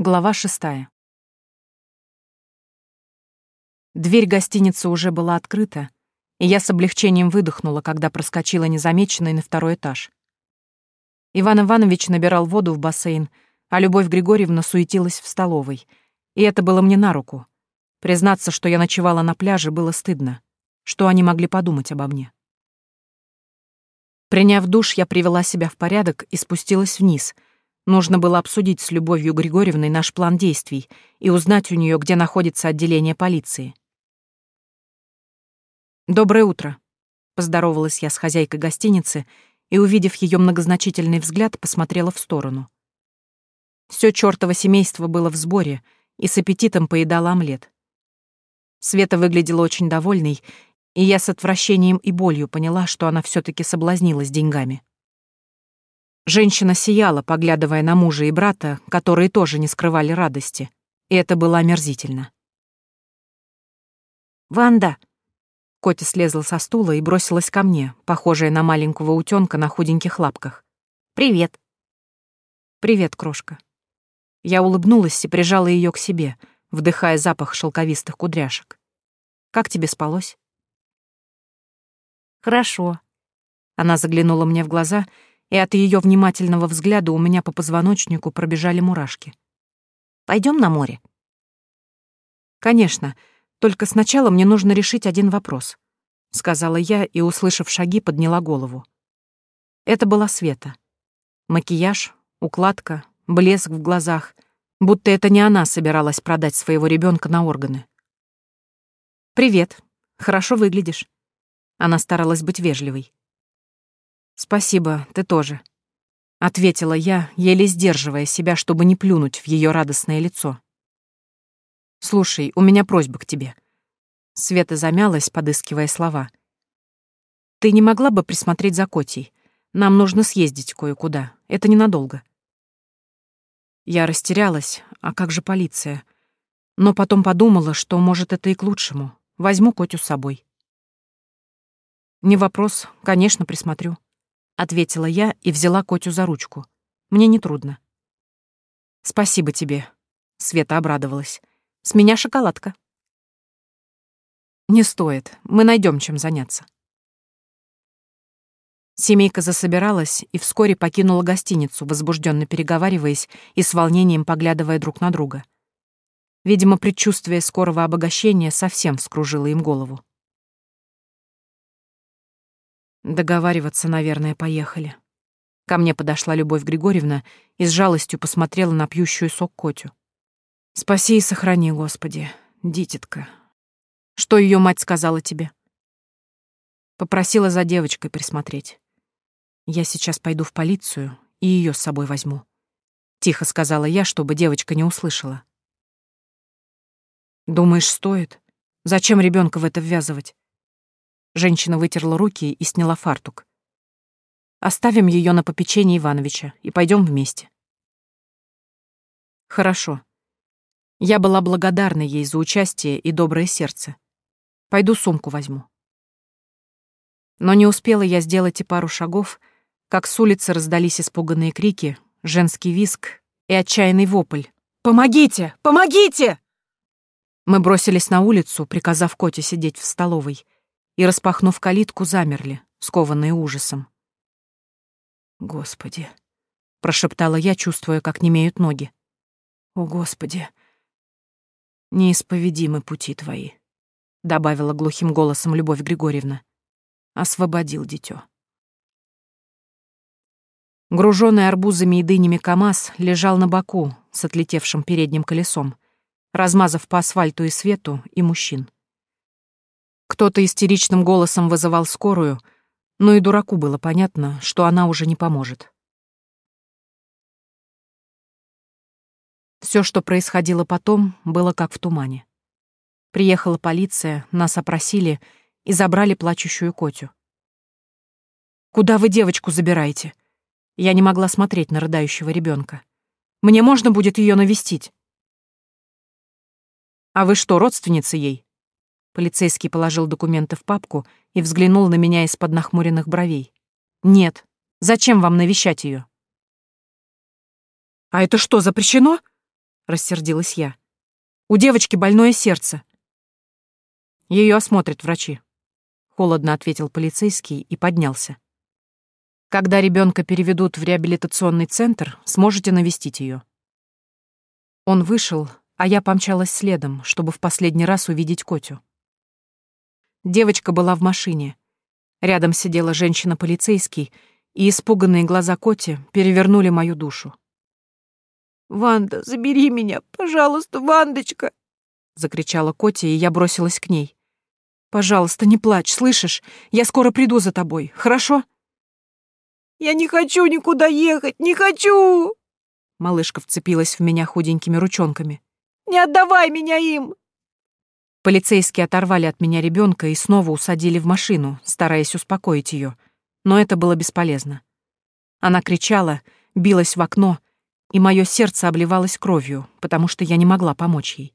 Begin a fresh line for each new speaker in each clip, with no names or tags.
Глава шестая. Дверь гостиницы уже была открыта, и я с облегчением выдохнула, когда проскочила незамеченной на второй этаж. Иван Иванович набирал воду в бассейн, а Любовь Григорьевна суетилась в столовой, и это было мне на руку. Признаться, что я ночевала на пляже, было стыдно. Что они могли подумать обо мне? Приняв душ, я привела себя в порядок и спустилась вниз — Нужно было обсудить с Любовью Григорьевной наш план действий и узнать у нее, где находится отделение полиции. «Доброе утро», — поздоровалась я с хозяйкой гостиницы и, увидев ее многозначительный взгляд, посмотрела в сторону. Все чёртово семейство было в сборе и с аппетитом поедало омлет. Света выглядела очень довольной, и я с отвращением и болью поняла, что она все таки соблазнилась деньгами. Женщина сияла, поглядывая на мужа и брата, которые тоже не скрывали радости, и это было омерзительно. «Ванда!» Котя слезла со стула и бросилась ко мне, похожая на маленького утёнка на худеньких лапках. «Привет!» «Привет, крошка!» Я улыбнулась и прижала её к себе, вдыхая запах шелковистых кудряшек. «Как тебе спалось?»
«Хорошо».
Она заглянула мне в глаза — и от ее внимательного взгляда у меня по позвоночнику пробежали мурашки.
Пойдем на море?»
«Конечно, только сначала мне нужно решить один вопрос», — сказала я и, услышав шаги, подняла голову. Это была Света. Макияж, укладка, блеск в глазах, будто это не она собиралась продать своего ребенка на органы. «Привет. Хорошо выглядишь». Она старалась быть вежливой. «Спасибо, ты тоже», — ответила я, еле сдерживая себя, чтобы не плюнуть в ее радостное лицо. «Слушай, у меня просьба к тебе». Света замялась, подыскивая слова. «Ты не могла бы присмотреть за Котей? Нам нужно съездить кое-куда. Это ненадолго». Я растерялась, а как же полиция? Но потом подумала, что, может, это и к лучшему. Возьму Котю с собой. Не вопрос, конечно, присмотрю ответила я и взяла Котю за ручку. Мне не трудно. Спасибо тебе, Света обрадовалась. С меня шоколадка. Не стоит. Мы найдем чем заняться. Семейка засобиралась и вскоре покинула гостиницу, возбужденно переговариваясь и с волнением поглядывая друг на друга. Видимо, предчувствие скорого обогащения совсем вскружило им голову. Договариваться, наверное, поехали. Ко мне подошла Любовь Григорьевна и с жалостью посмотрела на пьющую сок Котю. «Спаси и сохрани, Господи, дитятка. Что ее мать сказала тебе?» Попросила за девочкой присмотреть. «Я сейчас пойду в полицию и ее с собой возьму», — тихо сказала я, чтобы девочка не услышала. «Думаешь, стоит? Зачем ребенка в это ввязывать? Женщина вытерла руки и сняла фартук. Оставим ее на попечение Ивановича и пойдем вместе. Хорошо. Я была благодарна ей за участие и доброе сердце. Пойду сумку возьму. Но не успела я сделать и пару шагов, как с улицы раздались испуганные крики, женский виск и отчаянный вопль. «Помогите! Помогите!» Мы бросились на улицу, приказав Коте сидеть в столовой — и, распахнув калитку, замерли, скованные ужасом. «Господи!» — прошептала я, чувствуя, как немеют ноги. «О, Господи! Неисповедимы пути Твои!» — добавила глухим голосом Любовь Григорьевна. «Освободил дитё». Груженный арбузами и дынями КамАЗ лежал на боку с отлетевшим передним колесом, размазав по асфальту и свету и мужчин. Кто-то истеричным голосом вызывал скорую, но и дураку было понятно, что она уже не поможет. Все, что происходило потом, было как в тумане. Приехала полиция, нас опросили и забрали плачущую Котю. «Куда вы девочку забираете?» Я не могла смотреть на рыдающего ребенка. «Мне можно будет ее навестить?» «А вы что, родственница ей?» Полицейский положил документы в папку и взглянул на меня из-под нахмуренных бровей. «Нет. Зачем вам навещать ее? «А это что, запрещено?» рассердилась я. «У девочки больное сердце». Ее осмотрят врачи», — холодно ответил полицейский и поднялся. «Когда ребенка переведут в реабилитационный центр, сможете навестить ее. Он вышел, а я помчалась следом, чтобы в последний раз увидеть Котю. Девочка была в машине. Рядом сидела женщина-полицейский, и испуганные глаза Коти перевернули мою душу.
«Ванда, забери меня, пожалуйста, Вандочка!» — закричала Котя, и я бросилась к ней.
«Пожалуйста, не плачь, слышишь? Я скоро приду за тобой, хорошо?»
«Я не хочу никуда ехать, не хочу!»
Малышка вцепилась в меня худенькими ручонками.
«Не отдавай меня им!»
Полицейские оторвали от меня ребенка и снова усадили в машину, стараясь успокоить ее, но это было бесполезно. Она кричала, билась в окно, и мое сердце обливалось кровью, потому что я не могла помочь ей.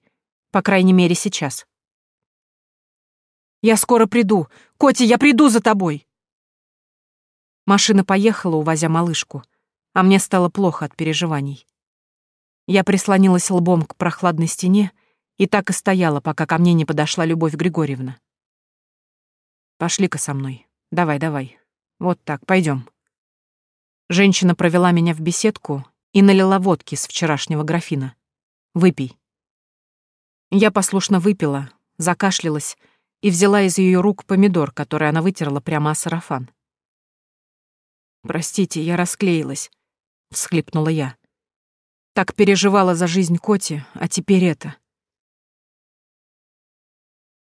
По крайней мере, сейчас. «Я скоро приду! Коти, я приду за тобой!» Машина поехала, увозя малышку, а мне стало плохо от переживаний. Я прислонилась лбом к прохладной стене и так и стояла, пока ко мне не подошла Любовь Григорьевна. «Пошли-ка со мной. Давай, давай. Вот так, пойдем. Женщина провела меня в беседку и налила водки с вчерашнего графина. «Выпей». Я послушно выпила, закашлялась и взяла из ее рук помидор, который она вытерла прямо о сарафан. «Простите, я расклеилась», — всхлипнула я. «Так переживала за жизнь Коти, а теперь это».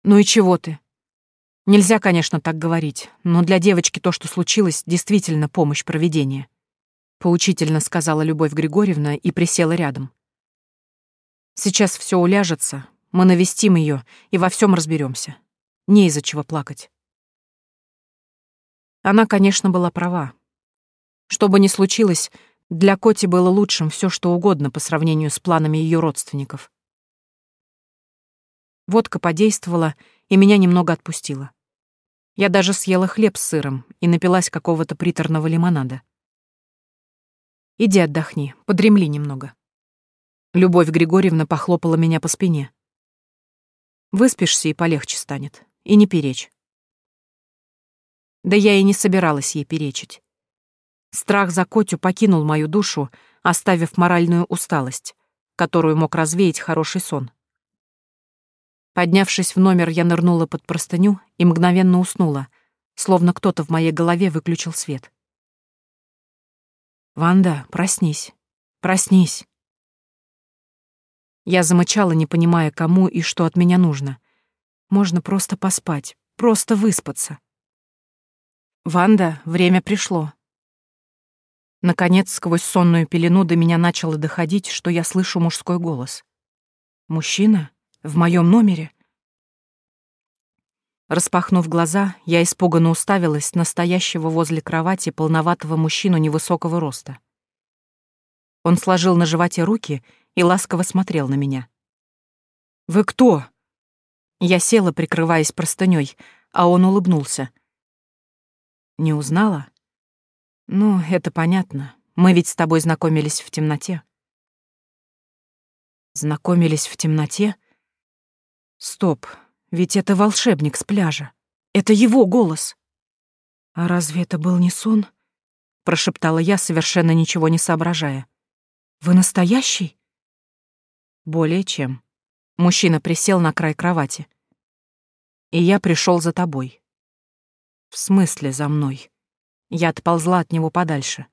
«Ну и чего ты?» Нельзя, конечно, так говорить, но для девочки то, что случилось, действительно помощь проведения. Поучительно сказала Любовь Григорьевна и присела рядом. Сейчас все уляжется, мы навестим ее и во всем разберемся. Не из-за чего плакать. Она, конечно, была права. Что бы ни случилось, для Коти было лучшим все, что угодно по сравнению с планами ее родственников. Водка подействовала, и меня немного отпустила. Я даже съела хлеб с сыром и напилась какого-то приторного лимонада. «Иди отдохни, подремли немного». Любовь Григорьевна похлопала меня по спине. «Выспишься, и полегче станет. И не перечь». Да я и не собиралась ей перечить. Страх за Котю покинул мою душу, оставив моральную усталость, которую мог развеять хороший сон. Поднявшись в номер, я нырнула под простыню и мгновенно уснула, словно кто-то в моей голове выключил свет. «Ванда, проснись, проснись!» Я замычала, не понимая, кому и что от меня нужно. Можно просто поспать, просто выспаться. «Ванда, время пришло», Наконец, сквозь сонную пелену до меня начало доходить, что я слышу мужской голос. «Мужчина? В моем номере?» Распахнув глаза, я испуганно уставилась на стоящего возле кровати полноватого мужчину невысокого роста. Он сложил на животе руки и ласково смотрел на меня. «Вы кто?» Я села, прикрываясь простыней, а он улыбнулся. «Не узнала?» «Ну, это понятно. Мы ведь с тобой знакомились в темноте». «Знакомились в темноте?» «Стоп, ведь это волшебник с пляжа. Это его голос». «А разве это был не сон?» — прошептала я, совершенно ничего не соображая. «Вы настоящий?» «Более чем». Мужчина присел на край кровати. «И я пришел за тобой». «В смысле за мной?» Я отползла от него подальше.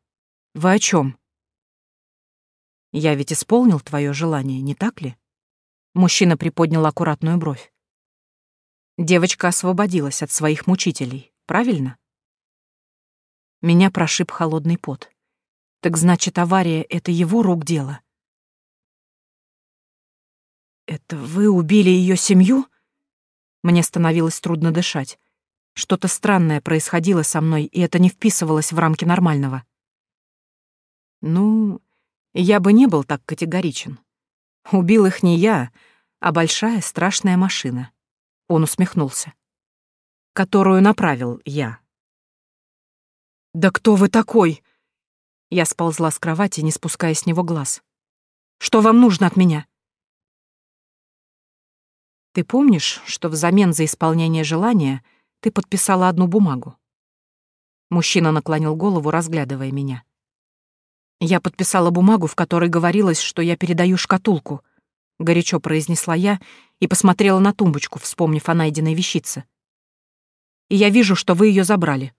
«Вы о чем? «Я ведь исполнил твое желание, не так ли?» Мужчина приподнял аккуратную бровь. Девочка освободилась от своих мучителей, правильно? Меня прошиб холодный пот. Так значит, авария — это его рук дело? «Это вы убили ее семью?» Мне становилось трудно дышать. Что-то странное происходило со мной, и это не вписывалось в рамки нормального. Ну, я бы не был так категоричен. Убил их не я, а большая страшная машина. Он усмехнулся. Которую направил я. «Да кто вы такой?» Я сползла с кровати, не спуская с него глаз. Что вам нужно от меня?» «Ты помнишь, что взамен за исполнение желания ты подписала одну бумагу?» Мужчина наклонил голову, разглядывая меня. «Я подписала бумагу, в которой говорилось, что я передаю шкатулку», — горячо произнесла я и посмотрела на тумбочку, вспомнив о найденной вещице. «И я вижу, что вы ее забрали».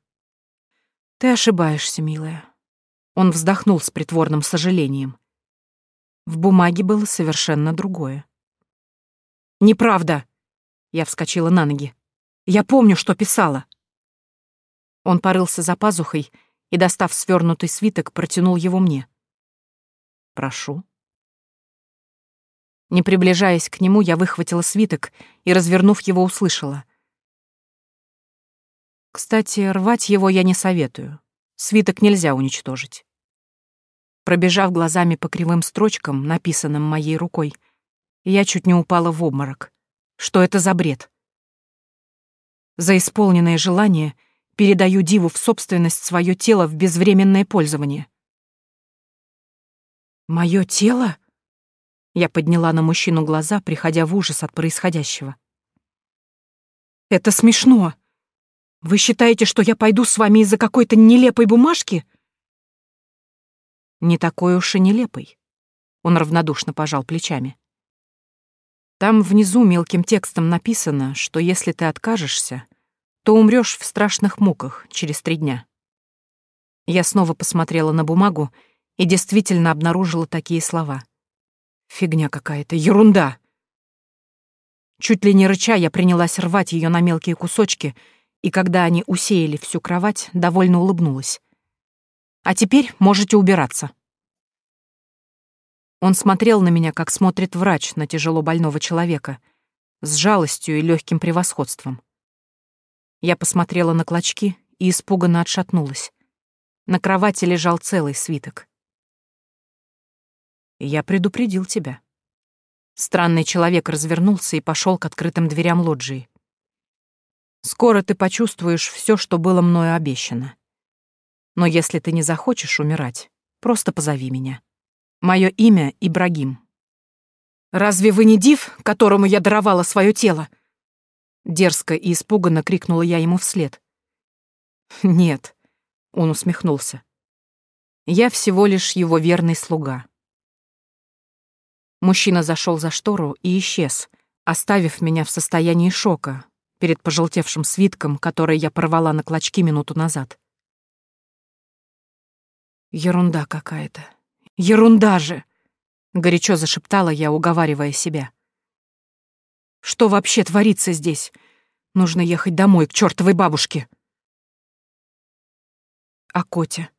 «Ты ошибаешься, милая». Он вздохнул с притворным сожалением. В бумаге было совершенно другое. «Неправда!» Я вскочила на ноги. «Я помню, что писала». Он порылся за пазухой и, достав свернутый свиток, протянул его мне. «Прошу». Не приближаясь к нему, я выхватила свиток и, развернув его, услышала. Кстати, рвать его я не советую. Свиток нельзя уничтожить. Пробежав глазами по кривым строчкам, написанным моей рукой, я чуть не упала в обморок. Что это за бред? За исполненное желание передаю Диву в собственность свое тело в безвременное пользование. Мое тело? Я подняла на мужчину глаза, приходя в ужас от происходящего. «Это смешно. Вы считаете, что я пойду с вами из-за какой-то нелепой бумажки?» «Не такой уж и нелепый», — он равнодушно пожал плечами. «Там внизу мелким текстом написано, что если ты откажешься, то умрёшь в страшных муках через три дня». Я снова посмотрела на бумагу и действительно обнаружила такие слова. Фигня какая-то, ерунда. Чуть ли не рыча, я принялась рвать ее на мелкие кусочки, и когда они усеяли всю кровать, довольно улыбнулась. «А теперь можете убираться». Он смотрел на меня, как смотрит врач на тяжело больного человека, с жалостью и легким превосходством. Я посмотрела на клочки и испуганно отшатнулась. На кровати лежал целый свиток. Я предупредил тебя. Странный человек развернулся и пошел к открытым дверям лоджии. Скоро ты почувствуешь все, что было мною обещано. Но если ты не захочешь умирать, просто позови меня. Мое имя — Ибрагим. «Разве вы не див, которому я даровала свое тело?» Дерзко и испуганно крикнула я ему вслед. «Нет», — он усмехнулся. «Я всего лишь его верный слуга. Мужчина зашел за штору и исчез, оставив меня в состоянии шока перед пожелтевшим свитком, который я порвала на клочки минуту назад. «Ерунда какая-то. Ерунда же!» — горячо зашептала я, уговаривая себя. «Что вообще творится здесь? Нужно ехать домой, к чертовой бабушке!» А Котя.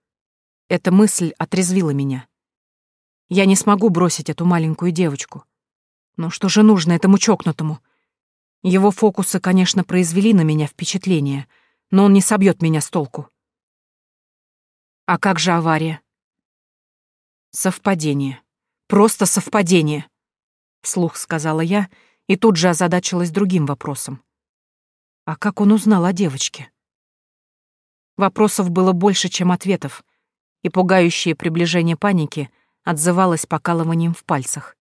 Эта мысль отрезвила меня. Я не смогу бросить эту маленькую девочку. Но что же нужно этому чокнутому? Его фокусы, конечно, произвели на меня впечатление, но он не собьет меня с толку. А как же авария? Совпадение. Просто совпадение. Вслух сказала я и тут же озадачилась другим вопросом. А как он узнал о девочке? Вопросов было больше, чем ответов, и пугающее приближение паники отзывалась покалыванием в пальцах.